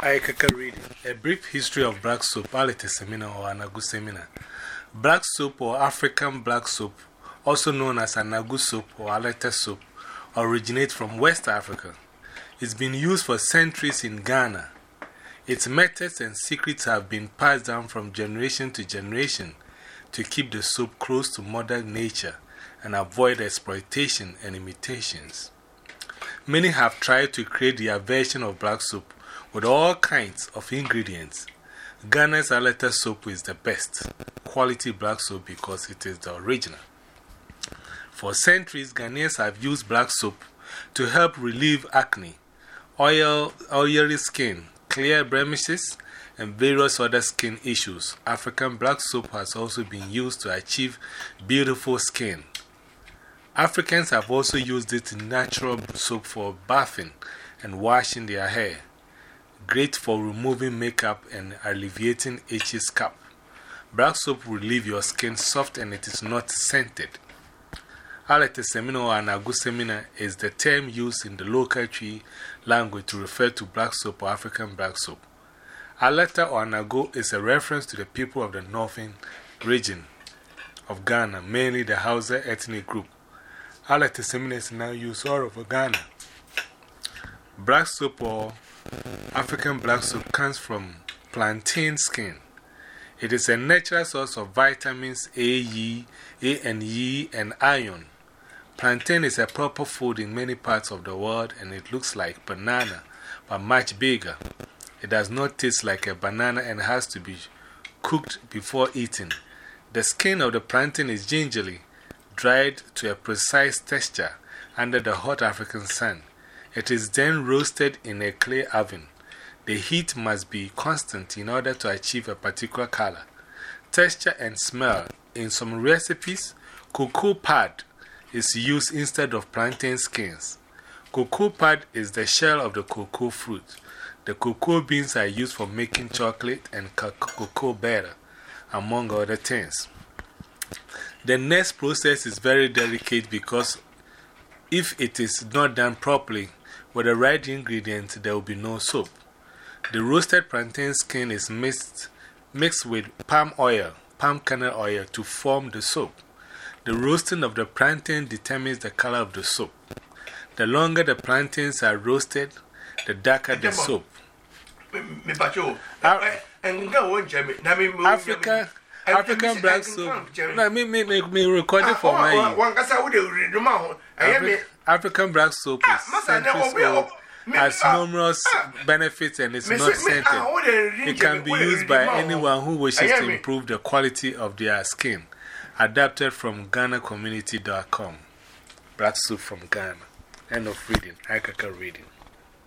Aikaka read A Brief History of Black Soap, Alete Samina or Anagu Samina. Black soap or African black soap, also known as Anagu soap or Alete soap, originates from West Africa. It's been used for centuries in Ghana. Its methods and secrets have been passed down from generation to generation to keep the soap close to Mother Nature and avoid exploitation and imitations. Many have tried to create their version of black soap with all kinds of ingredients. Ghana's Aleta soap is the best quality black soap because it is the original. For centuries, Ghanaians have used black soap to help relieve acne, oil, oily skin, clear blemishes, and various other skin issues. African black soap has also been used to achieve beautiful skin. Africans have also used it in natural soap for bathing and washing their hair great for removing makeup and alleviating itchy scalp. Black soap will leave your skin soft and it is not scented. Alete Samina or Anagu Samina is the term used in the local Twi language to refer to black soap or African black soap. Aleta or Anago is a reference to the people of the northern region of Ghana, mainly the Hausa ethnic group. Alete Samina is now used all over Ghana. Black soap or African black soap comes from plantain skin. It is a natural source of vitamins A, E, A and E, and iron. Plantain is a proper food in many parts of the world and it looks like banana, but much bigger. It does not taste like a banana and has to be cooked before eating. The skin of the plantain is gingerly dried to a precise texture under the hot African sun. It is then roasted in a clay oven. The heat must be constant in order to achieve a particular color, texture, and smell. In some recipes, cocoa pad is used instead of plantain skins. Cocoa pad is the shell of the cocoa fruit. The cocoa beans are used for making chocolate and cocoa butter, among other things. The next process is very delicate because if it is not done properly, with the right ingredients, there will be no soap. The roasted plantain skin is mixed, mixed with palm oil, palm kernel oil to form the soap. The roasting of the plantain determines the color of the soap. The longer the plantains are roasted, the darker the soap. Ah. Africa, African black soap. Let me, me, me, me record it for my. African black soap is centuries old, has numerous benefits and is not scented. It can be used by anyone who wishes to improve the quality of their skin. Adapted from GhanaCommunity.com. Black soup from Ghana. End of reading. Aikaka reading.